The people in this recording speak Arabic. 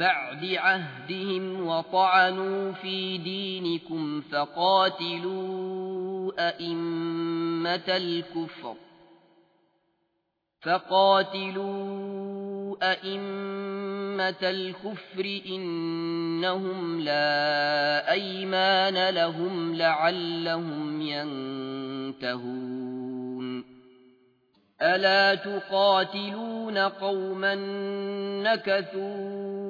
بعد عهدهم وطعنوا في دينكم فقاتلوا أئمة الكفر فقاتلوا أئمة الكفر إنهم لا أيمان لهم لعلهم ينتهون. ألا تقاتلون قوما نكثون